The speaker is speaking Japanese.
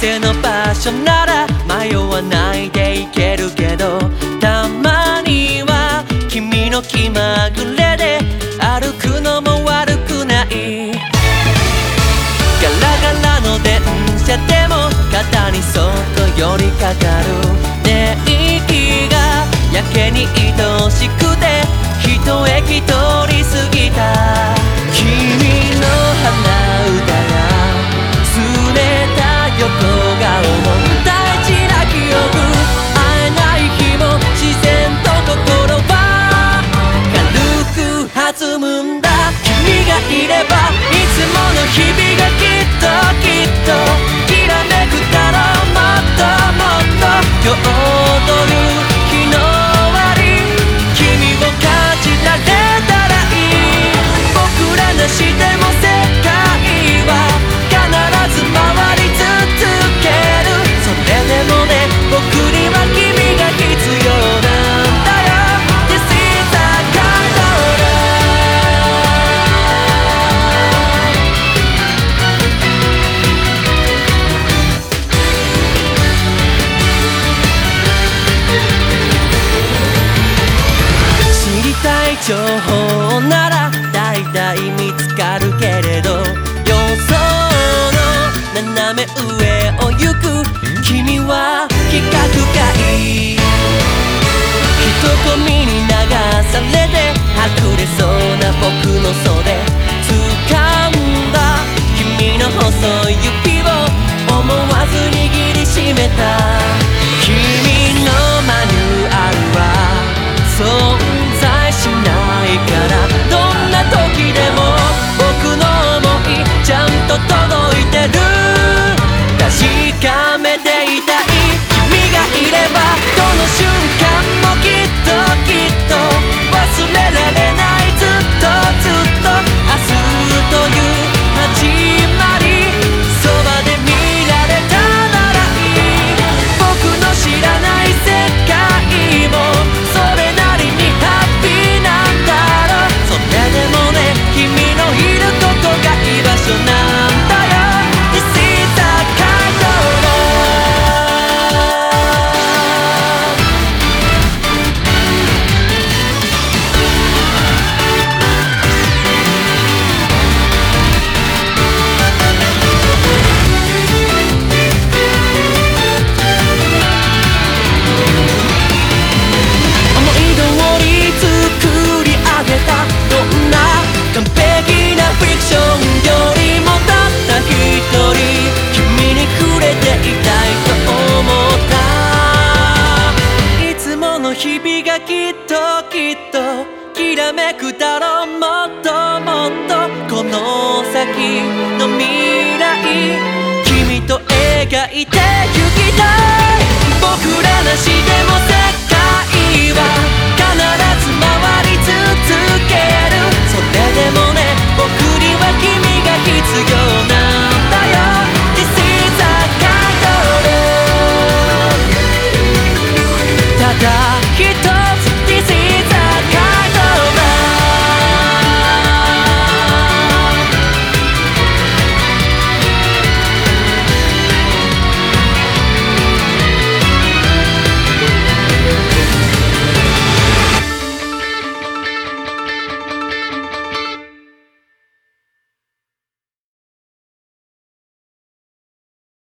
せの場所なら迷わないで行けるけどたまには君の気まぐれいれば情報なら大体見つかるけれど予想の斜め上を行く。君は企画外人混みに流されてはくれそうな僕の袖。掴んだ君の細い指を思わず握りしめた。君のマニュアルはそんな deux 日々がきっときっときらめくだろうもっともっとこの先の未来君と描いてゆきたい僕らなしでも世界